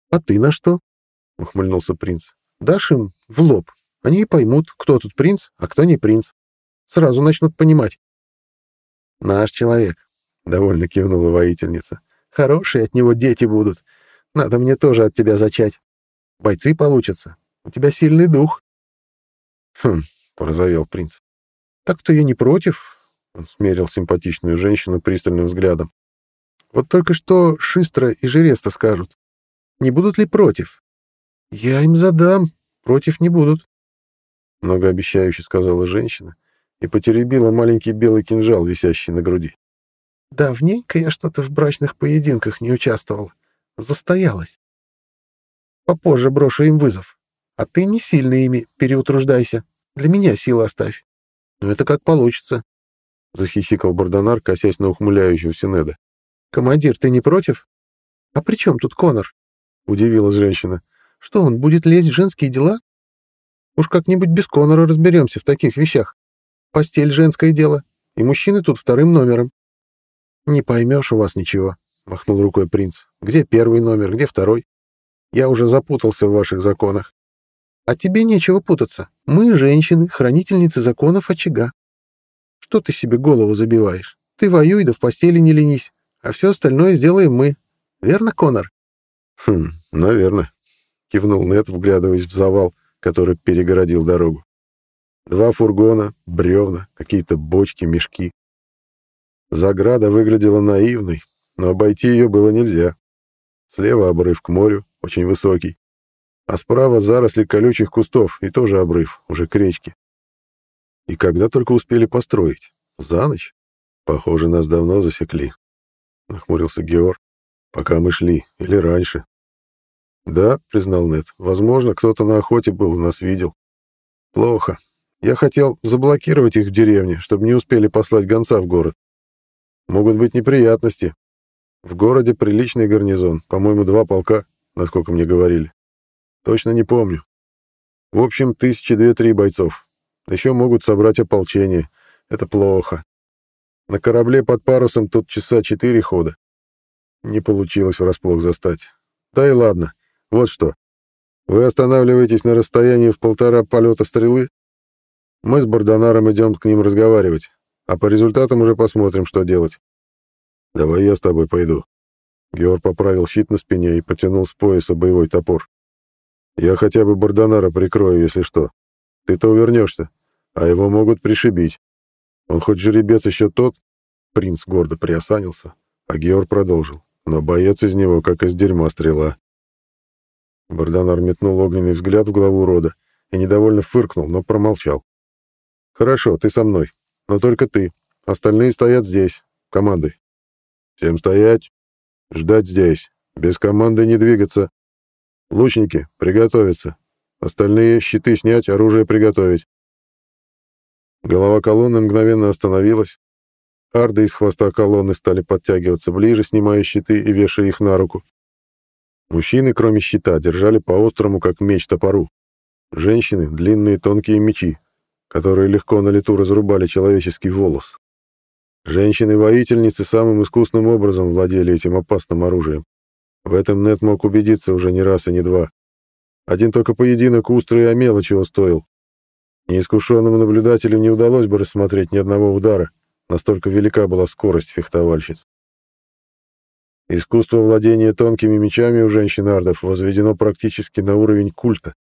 «А ты на что?» — ухмыльнулся принц. «Дашь им в лоб. Они и поймут, кто тут принц, а кто не принц. Сразу начнут понимать». «Наш человек», — довольно кивнула воительница. «Хорошие от него дети будут. Надо мне тоже от тебя зачать. Бойцы получатся. У тебя сильный дух». «Хм», — порозовел принц. «Так-то я не против», — он смерил симпатичную женщину пристальным взглядом. «Вот только что Шистра и Жереста скажут. Не будут ли против? Я им задам. Против не будут. Многообещающе сказала женщина и потеребила маленький белый кинжал, висящий на груди. Давненько я что-то в брачных поединках не участвовал. Застоялась. Попозже брошу им вызов. А ты не сильно ими переутруждайся. Для меня силы оставь. Но это как получится. Захихикал Бардонар, косясь на ухмыляющегося Неда. Командир, ты не против? А при чем тут Конор? — удивилась женщина. «Что, он будет лезть в женские дела? Уж как-нибудь без Конора разберемся в таких вещах. Постель — женское дело, и мужчины тут вторым номером». «Не поймешь у вас ничего», — махнул рукой принц. «Где первый номер, где второй? Я уже запутался в ваших законах». «А тебе нечего путаться. Мы, женщины, хранительницы законов очага. Что ты себе голову забиваешь? Ты воюй да в постели не ленись, а все остальное сделаем мы. Верно, Конор?» «Хм, наверное», — кивнул Нет, вглядываясь в завал, который перегородил дорогу. Два фургона, бревна, какие-то бочки, мешки. Заграда выглядела наивной, но обойти ее было нельзя. Слева обрыв к морю, очень высокий, а справа заросли колючих кустов и тоже обрыв, уже к речке. И когда только успели построить? За ночь? Похоже, нас давно засекли. Нахмурился Георг. Пока мы шли, или раньше. Да, признал Нет, возможно, кто-то на охоте был и нас видел. Плохо. Я хотел заблокировать их в деревне, чтобы не успели послать гонца в город. Могут быть неприятности. В городе приличный гарнизон, по-моему, два полка, насколько мне говорили. Точно не помню. В общем, тысячи две-три бойцов. Еще могут собрать ополчение. Это плохо. На корабле под парусом тут часа четыре хода. Не получилось врасплох застать. Да и ладно. Вот что. Вы останавливаетесь на расстоянии в полтора полета стрелы. Мы с Бардонаром идем к ним разговаривать, а по результатам уже посмотрим, что делать. Давай я с тобой пойду. Геор поправил щит на спине и потянул с пояса боевой топор. Я хотя бы Бардонара прикрою, если что. Ты-то увернешься, а его могут пришибить. Он хоть жеребец еще тот, принц гордо приосанился, а Геор продолжил но боец из него, как из дерьма стрела. Бардонар метнул огненный взгляд в главу рода и недовольно фыркнул, но промолчал. «Хорошо, ты со мной, но только ты. Остальные стоят здесь, командой. Всем стоять, ждать здесь, без команды не двигаться. Лучники, приготовиться. Остальные щиты снять, оружие приготовить». Голова колонны мгновенно остановилась, Арды из хвоста колонны стали подтягиваться ближе, снимая щиты и вешая их на руку. Мужчины, кроме щита, держали по-острому, как меч, топору. Женщины — длинные тонкие мечи, которые легко на лету разрубали человеческий волос. Женщины-воительницы самым искусным образом владели этим опасным оружием. В этом Нет мог убедиться уже не раз и не два. Один только поединок устрый о мелочи стоил. Неискушенным наблюдателям не удалось бы рассмотреть ни одного удара — Настолько велика была скорость фехтовальщиц. Искусство владения тонкими мечами у женщин-ардов возведено практически на уровень культа.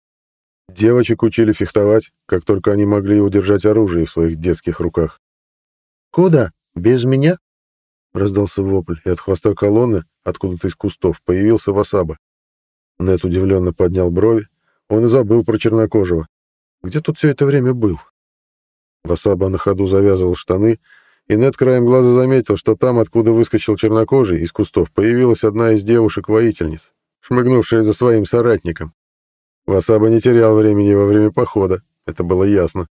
Девочек учили фехтовать, как только они могли удержать оружие в своих детских руках. «Куда? Без меня?» — раздался вопль, и от хвоста колонны, откуда-то из кустов, появился Васаба. Нет удивленно поднял брови. Он и забыл про чернокожего. Где тут все это время был? Васаба на ходу завязывал штаны и Нед краем глаза заметил, что там, откуда выскочил чернокожий, из кустов, появилась одна из девушек-воительниц, шмыгнувшая за своим соратником. Васаба не терял времени во время похода, это было ясно.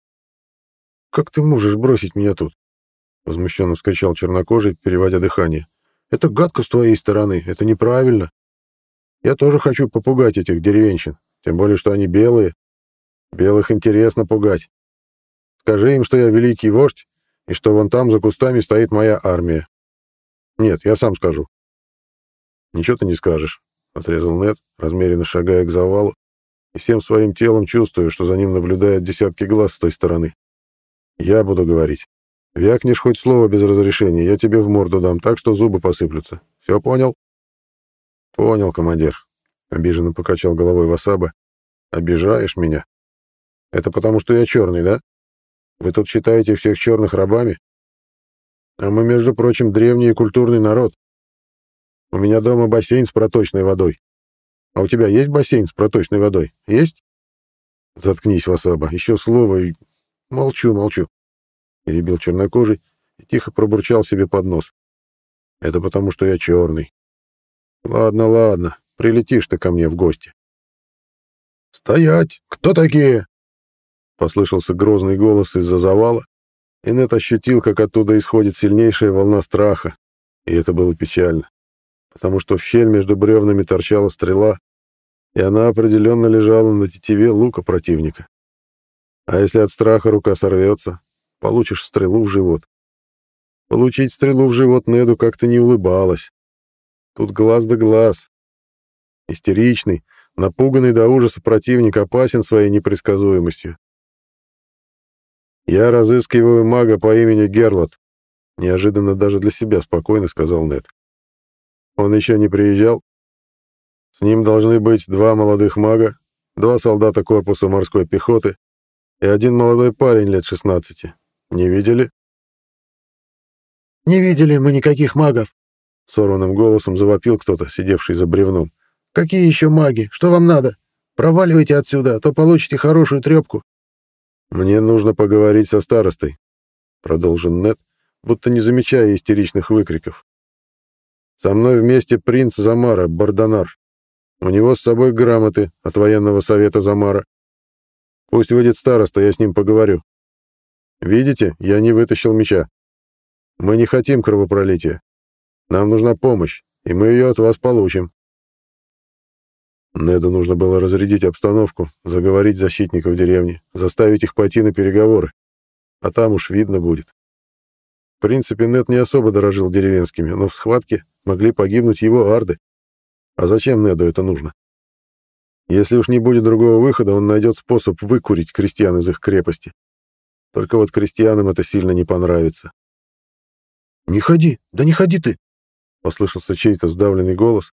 «Как ты можешь бросить меня тут?» — возмущенно вскричал чернокожий, переводя дыхание. «Это гадко с твоей стороны, это неправильно. Я тоже хочу попугать этих деревенщин, тем более, что они белые. Белых интересно пугать. Скажи им, что я великий вождь, и что вон там за кустами стоит моя армия. Нет, я сам скажу. Ничего ты не скажешь, — отрезал Нед, размеренно шагая к завалу, и всем своим телом чувствую, что за ним наблюдают десятки глаз с той стороны. Я буду говорить. Вякнешь хоть слово без разрешения, я тебе в морду дам так, что зубы посыплются. Все понял? Понял, командир. Обиженно покачал головой Васаба. Обижаешь меня? Это потому, что я черный, да? Вы тут считаете всех черных рабами? А мы, между прочим, древний и культурный народ. У меня дома бассейн с проточной водой. А у тебя есть бассейн с проточной водой? Есть? Заткнись, Васаба. Еще слово и... Молчу, молчу. Перебил чернокожий и тихо пробурчал себе под нос. Это потому, что я черный. Ладно, ладно. Прилетишь ты ко мне в гости. «Стоять! Кто такие?» Послышался грозный голос из-за завала, и Нет ощутил, как оттуда исходит сильнейшая волна страха. И это было печально, потому что в щель между бревнами торчала стрела, и она определенно лежала на тетиве лука противника. А если от страха рука сорвется, получишь стрелу в живот. Получить стрелу в живот Неду как-то не улыбалось. Тут глаз да глаз. Истеричный, напуганный до ужаса противник опасен своей непредсказуемостью. «Я разыскиваю мага по имени Герлот», — неожиданно даже для себя спокойно сказал Нед. «Он еще не приезжал? С ним должны быть два молодых мага, два солдата корпуса морской пехоты и один молодой парень лет 16. Не видели?» «Не видели мы никаких магов», — сорванным голосом завопил кто-то, сидевший за бревном. «Какие еще маги? Что вам надо? Проваливайте отсюда, а то получите хорошую трепку». «Мне нужно поговорить со старостой», — продолжил Нет, будто не замечая истеричных выкриков. «Со мной вместе принц Замара, Бардонар. У него с собой грамоты от военного совета Замара. Пусть выйдет староста, я с ним поговорю. Видите, я не вытащил меча. Мы не хотим кровопролития. Нам нужна помощь, и мы ее от вас получим. Неду нужно было разрядить обстановку, заговорить защитников деревни, заставить их пойти на переговоры. А там уж видно будет. В принципе, Нед не особо дорожил деревенскими, но в схватке могли погибнуть его арды. А зачем Неду это нужно? Если уж не будет другого выхода, он найдет способ выкурить крестьян из их крепости. Только вот крестьянам это сильно не понравится. «Не ходи, да не ходи ты!» — послышался чей-то сдавленный голос,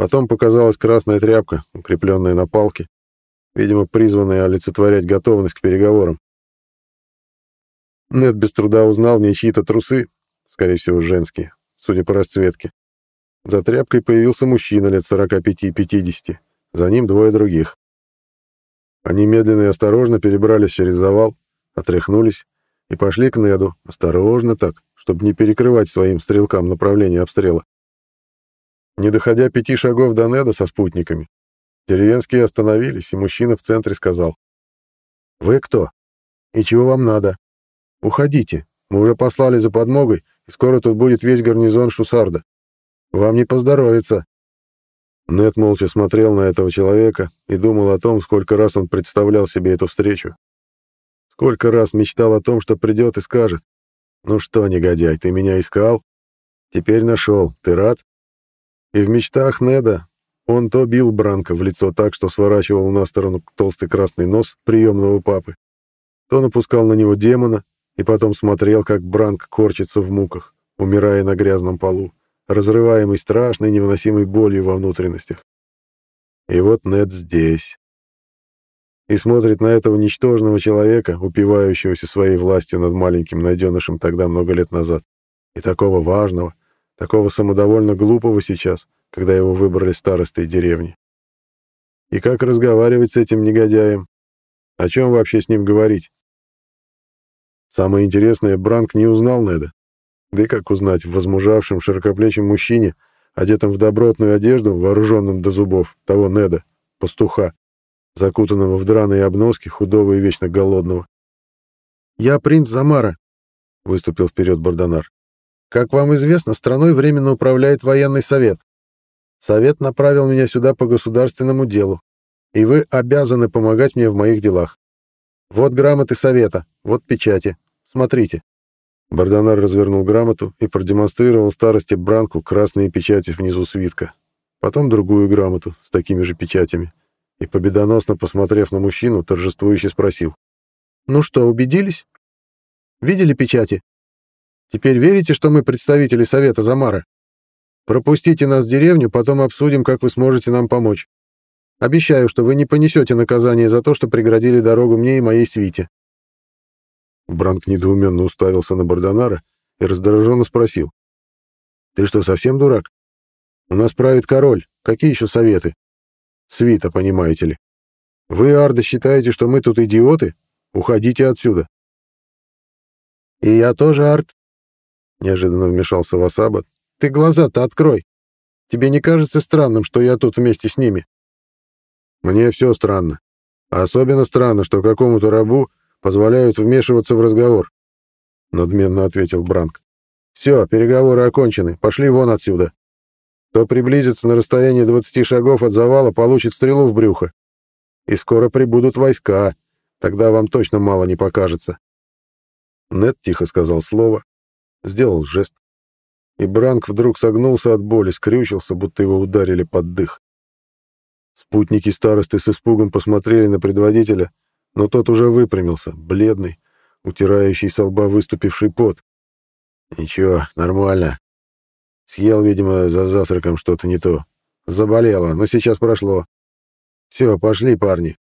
Потом показалась красная тряпка, укрепленная на палке, видимо, призванная олицетворять готовность к переговорам. Нед без труда узнал в ней чьи-то трусы, скорее всего, женские, судя по расцветке. За тряпкой появился мужчина лет 45-50, за ним двое других. Они медленно и осторожно перебрались через завал, отряхнулись и пошли к Неду, осторожно так, чтобы не перекрывать своим стрелкам направление обстрела. Не доходя пяти шагов до Неда со спутниками, деревенские остановились, и мужчина в центре сказал. «Вы кто? И чего вам надо? Уходите. Мы уже послали за подмогой, и скоро тут будет весь гарнизон Шусарда. Вам не поздоровится». Нед молча смотрел на этого человека и думал о том, сколько раз он представлял себе эту встречу. Сколько раз мечтал о том, что придет и скажет. «Ну что, негодяй, ты меня искал? Теперь нашел. Ты рад?» И в мечтах Неда он то бил Бранка в лицо так, что сворачивал на сторону толстый красный нос приемного папы, то напускал на него демона и потом смотрел, как Бранк корчится в муках, умирая на грязном полу, разрываемый страшной невыносимой болью во внутренностях. И вот Нед здесь. И смотрит на этого ничтожного человека, упивающегося своей властью над маленьким найденышем тогда много лет назад, и такого важного, такого самодовольно глупого сейчас, когда его выбрали старостой деревни. И как разговаривать с этим негодяем? О чем вообще с ним говорить? Самое интересное, Бранк не узнал Неда. Да и как узнать в возмужавшем широкоплечем мужчине, одетом в добротную одежду, вооруженном до зубов, того Неда, пастуха, закутанного в драные обноски, худого и вечно голодного. «Я принц Замара», — выступил вперед Бардонар. Как вам известно, страной временно управляет военный совет. Совет направил меня сюда по государственному делу, и вы обязаны помогать мне в моих делах. Вот грамоты совета, вот печати. Смотрите. Бардонар развернул грамоту и продемонстрировал старости Бранку красные печати внизу свитка. Потом другую грамоту с такими же печатями. И, победоносно посмотрев на мужчину, торжествующе спросил. «Ну что, убедились? Видели печати? Теперь верите, что мы представители Совета Замара? Пропустите нас в деревню, потом обсудим, как вы сможете нам помочь. Обещаю, что вы не понесете наказание за то, что преградили дорогу мне и моей свите. Бранк недоуменно уставился на Бардонара и раздраженно спросил. «Ты что, совсем дурак? У нас правит король. Какие еще советы? Свита, понимаете ли. Вы, Арда, считаете, что мы тут идиоты? Уходите отсюда». «И я тоже, Ард?» Неожиданно вмешался Васаба. «Ты глаза-то открой. Тебе не кажется странным, что я тут вместе с ними?» «Мне все странно. Особенно странно, что какому-то рабу позволяют вмешиваться в разговор», — надменно ответил Бранк. «Все, переговоры окончены. Пошли вон отсюда. Кто приблизится на расстояние 20 шагов от завала, получит стрелу в брюхо. И скоро прибудут войска. Тогда вам точно мало не покажется». Нед тихо сказал слово, сделал жест. И Бранк вдруг согнулся от боли, скрючился, будто его ударили под дых. Спутники старосты с испугом посмотрели на предводителя, но тот уже выпрямился, бледный, утирающий со лба выступивший пот. «Ничего, нормально. Съел, видимо, за завтраком что-то не то. Заболело, но сейчас прошло. Все, пошли, парни».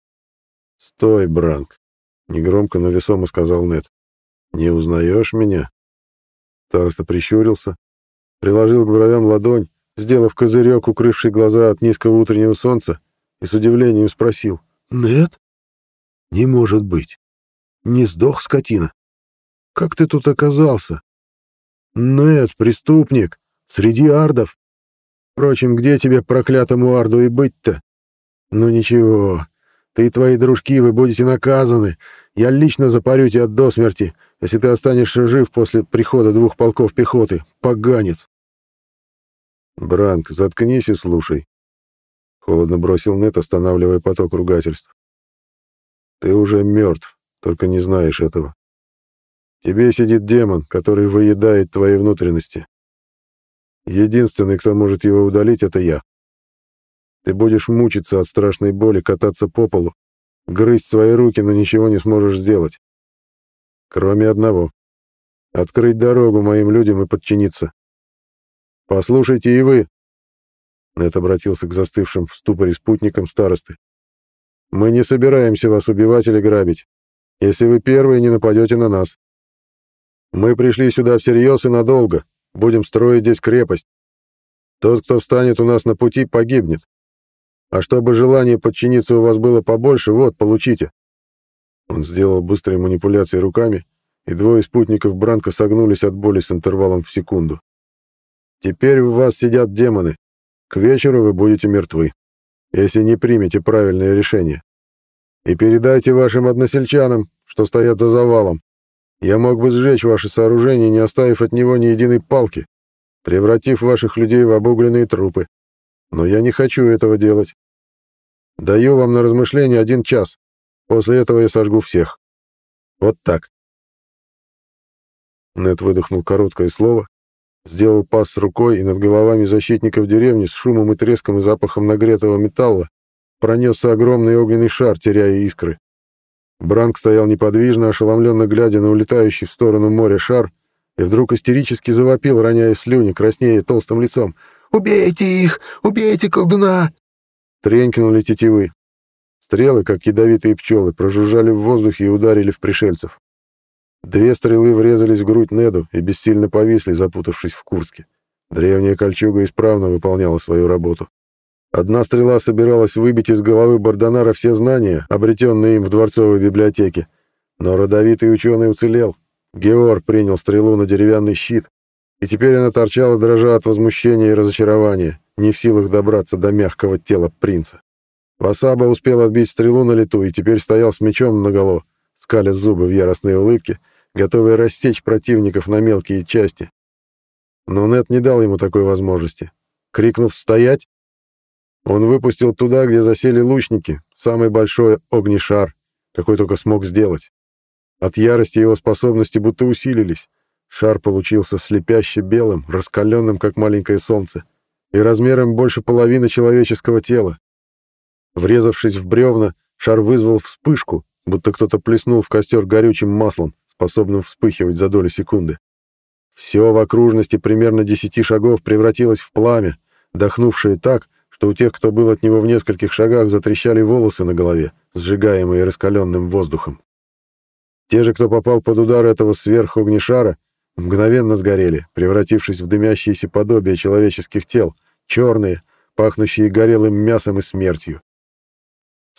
«Стой, Бранк», — негромко, но весомо сказал Нед. «Не узнаешь меня?» Староста прищурился, приложил к бровям ладонь, сделав козырек, укрывший глаза от низкого утреннего солнца, и с удивлением спросил. «Нет?» Не может быть. Не сдох скотина. Как ты тут оказался? Нет, преступник. Среди ардов. Впрочем, где тебе, проклятому арду, и быть-то? Ну ничего, ты и твои дружки, вы будете наказаны. Я лично запарю тебя до смерти, если ты останешься жив после прихода двух полков пехоты. Поганец. Бранк, заткнись и слушай. Холодно бросил Нет, останавливая поток ругательств. Ты уже мертв, только не знаешь этого. тебе сидит демон, который выедает твои внутренности. Единственный, кто может его удалить, это я. Ты будешь мучиться от страшной боли, кататься по полу, грызть свои руки, но ничего не сможешь сделать. Кроме одного. Открыть дорогу моим людям и подчиниться. Послушайте и вы. Нет обратился к застывшим в ступоре спутникам старосты. Мы не собираемся вас убивать или грабить, если вы первые не нападете на нас. Мы пришли сюда всерьез и надолго, будем строить здесь крепость. Тот, кто встанет у нас на пути, погибнет. А чтобы желание подчиниться у вас было побольше, вот, получите». Он сделал быстрые манипуляции руками, и двое спутников Бранка согнулись от боли с интервалом в секунду. «Теперь в вас сидят демоны. К вечеру вы будете мертвы если не примете правильное решение. И передайте вашим односельчанам, что стоят за завалом. Я мог бы сжечь ваше сооружение, не оставив от него ни единой палки, превратив ваших людей в обугленные трупы. Но я не хочу этого делать. Даю вам на размышление один час. После этого я сожгу всех. Вот так. Нет выдохнул короткое слово, Сделал пас рукой, и над головами защитников деревни с шумом и треском и запахом нагретого металла пронесся огромный огненный шар, теряя искры. Бранк стоял неподвижно, ошеломленно глядя на улетающий в сторону моря шар, и вдруг истерически завопил, роняя слюни, краснея толстым лицом. «Убейте их! Убейте колдуна!» Тренькнули тетивы. Стрелы, как ядовитые пчелы, прожужжали в воздухе и ударили в пришельцев. Две стрелы врезались в грудь Неду и бессильно повисли, запутавшись в куртке. Древняя кольчуга исправно выполняла свою работу. Одна стрела собиралась выбить из головы Бардонара все знания, обретенные им в дворцовой библиотеке. Но родовитый ученый уцелел. Геор принял стрелу на деревянный щит, и теперь она торчала, дрожа от возмущения и разочарования, не в силах добраться до мягкого тела принца. Васаба успел отбить стрелу на лету и теперь стоял с мечом наголо, скаля зубы в яростной улыбке, готовый рассечь противников на мелкие части. Но Нет не дал ему такой возможности. Крикнув «Стоять!», он выпустил туда, где засели лучники, самый большой огнешар, какой только смог сделать. От ярости его способности будто усилились. Шар получился слепяще белым, раскаленным, как маленькое солнце, и размером больше половины человеческого тела. Врезавшись в бревна, шар вызвал вспышку, будто кто-то плеснул в костер горючим маслом, способным вспыхивать за долю секунды. Все в окружности примерно десяти шагов превратилось в пламя, дохнувшее так, что у тех, кто был от него в нескольких шагах, затрещали волосы на голове, сжигаемые раскаленным воздухом. Те же, кто попал под удар этого сверхогнешара, мгновенно сгорели, превратившись в дымящиеся подобия человеческих тел, черные, пахнущие горелым мясом и смертью.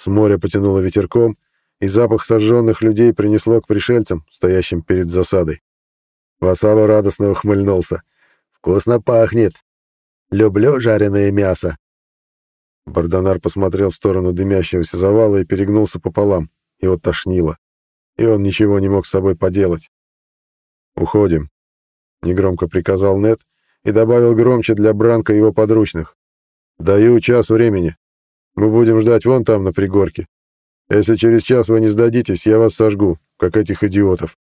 С моря потянуло ветерком, и запах сожженных людей принесло к пришельцам, стоящим перед засадой. Васава радостно ухмыльнулся. «Вкусно пахнет! Люблю жареное мясо!» Бардонар посмотрел в сторону дымящегося завала и перегнулся пополам. Его тошнило и он ничего не мог с собой поделать. «Уходим», — негромко приказал Нет и добавил громче для Бранка его подручных. «Даю час времени. Мы будем ждать вон там, на пригорке. Если через час вы не сдадитесь, я вас сожгу, как этих идиотов.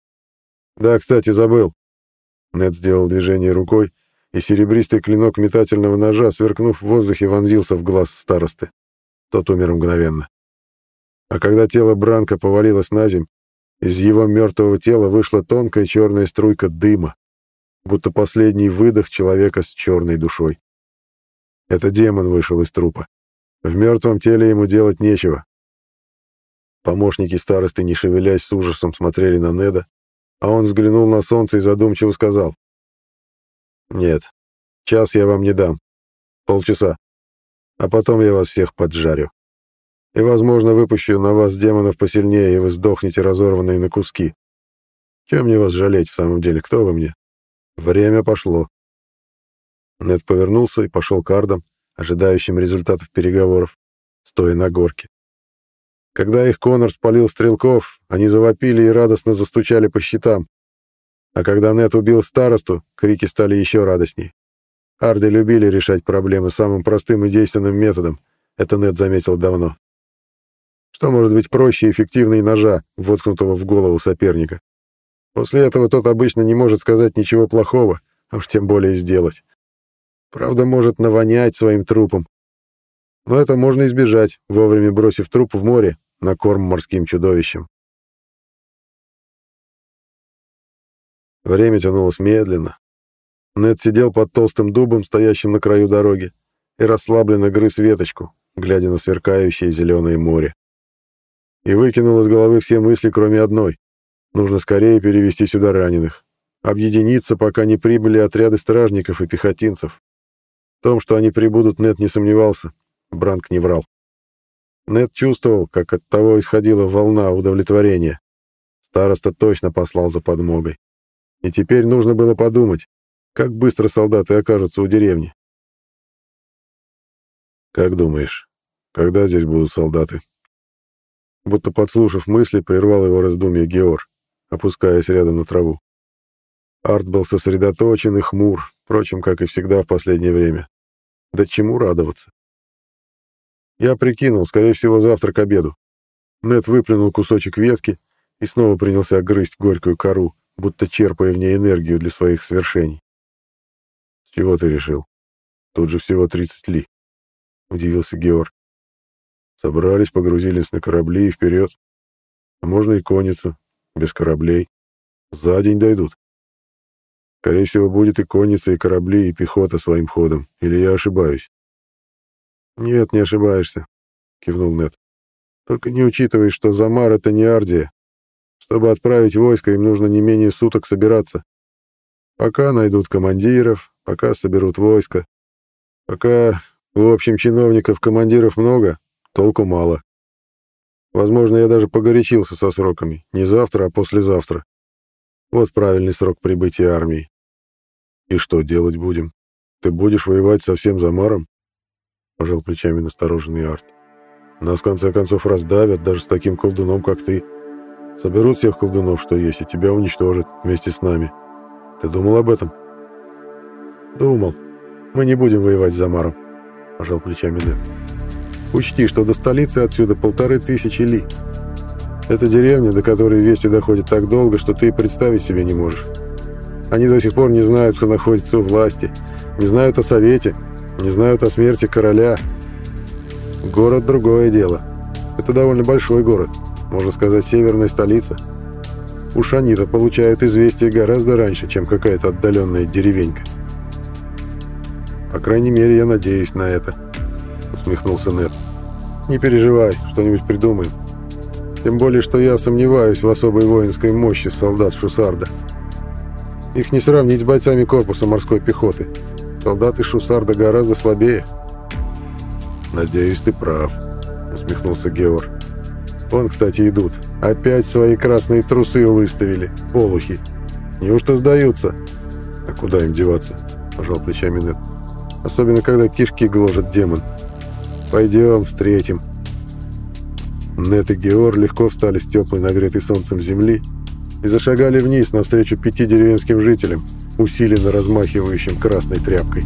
Да, кстати, забыл». Нет сделал движение рукой, и серебристый клинок метательного ножа, сверкнув в воздухе, вонзился в глаз старосты. Тот умер мгновенно. А когда тело Бранка повалилось на земь, из его мертвого тела вышла тонкая черная струйка дыма, будто последний выдох человека с черной душой. Это демон вышел из трупа. В мертвом теле ему делать нечего. Помощники старосты, не шевелясь, с ужасом смотрели на Неда, а он взглянул на солнце и задумчиво сказал. «Нет, час я вам не дам. Полчаса. А потом я вас всех поджарю» и, возможно, выпущу на вас демонов посильнее, и вы сдохнете разорванные на куски. Чем мне вас жалеть в самом деле? Кто вы мне? Время пошло. Нед повернулся и пошел к ардам, ожидающим результатов переговоров, стоя на горке. Когда их Конор спалил стрелков, они завопили и радостно застучали по щитам. А когда Нед убил старосту, крики стали еще радостней. Арды любили решать проблемы самым простым и действенным методом. Это Нед заметил давно. Что может быть проще и эффективнее ножа, воткнутого в голову соперника? После этого тот обычно не может сказать ничего плохого, а уж тем более сделать. Правда, может навонять своим трупом. Но это можно избежать, вовремя бросив труп в море на корм морским чудовищам. Время тянулось медленно. Нед сидел под толстым дубом, стоящим на краю дороги, и расслабленно грыз веточку, глядя на сверкающее зеленое море и выкинул из головы все мысли, кроме одной. Нужно скорее перевести сюда раненых. Объединиться, пока не прибыли отряды стражников и пехотинцев. Том, что они прибудут, Нет не сомневался. Бранк не врал. Нет чувствовал, как от того исходила волна удовлетворения. Староста точно послал за подмогой. И теперь нужно было подумать, как быстро солдаты окажутся у деревни. «Как думаешь, когда здесь будут солдаты?» Будто подслушав мысли, прервал его раздумье Геор, опускаясь рядом на траву. Арт был сосредоточен и хмур, впрочем, как и всегда в последнее время. Да чему радоваться? Я прикинул, скорее всего, завтра к обеду. Нет выплюнул кусочек ветки и снова принялся грызть горькую кору, будто черпая в ней энергию для своих свершений. «С чего ты решил? Тут же всего 30 ли», — удивился Георг. Собрались, погрузились на корабли и вперед. А можно и конницу, без кораблей. За день дойдут. Скорее всего, будет и конница, и корабли, и пехота своим ходом. Или я ошибаюсь? Нет, не ошибаешься, кивнул Нед. Только не учитывай, что Замар — это не Ардия. Чтобы отправить войско, им нужно не менее суток собираться. Пока найдут командиров, пока соберут войско. Пока, в общем, чиновников, командиров много, Толку мало. Возможно, я даже погорячился со сроками. Не завтра, а послезавтра. Вот правильный срок прибытия армии. И что делать будем? Ты будешь воевать со всем Замаром? Пожал плечами настороженный Арт. Нас, в конце концов, раздавят, даже с таким колдуном, как ты. Соберут всех колдунов, что есть, и тебя уничтожат вместе с нами. Ты думал об этом? Думал. Мы не будем воевать с Замаром. Пожал плечами Нед. Учти, что до столицы отсюда полторы тысячи ли. Это деревня, до которой вести доходят так долго, что ты и представить себе не можешь. Они до сих пор не знают, кто находится у власти, не знают о совете, не знают о смерти короля. Город — другое дело. Это довольно большой город, можно сказать, северная столица. Уж они-то получают известия гораздо раньше, чем какая-то отдаленная деревенька. По крайней мере, я надеюсь на это, усмехнулся Нед. Не переживай, что-нибудь придумаем. Тем более, что я сомневаюсь в особой воинской мощи солдат Шусарда. Их не сравнить с бойцами корпуса морской пехоты. Солдаты Шусарда гораздо слабее. «Надеюсь, ты прав», — усмехнулся Геор. «Вон, кстати, идут. Опять свои красные трусы выставили. Олухи. Неужто сдаются?» «А куда им деваться?» — пожал плечами Нет. «Особенно, когда кишки гложет демон. Пойдем, встретим». Нет и Геор легко встали с теплой, нагретой солнцем земли и зашагали вниз навстречу пяти деревенским жителям, усиленно размахивающим красной тряпкой.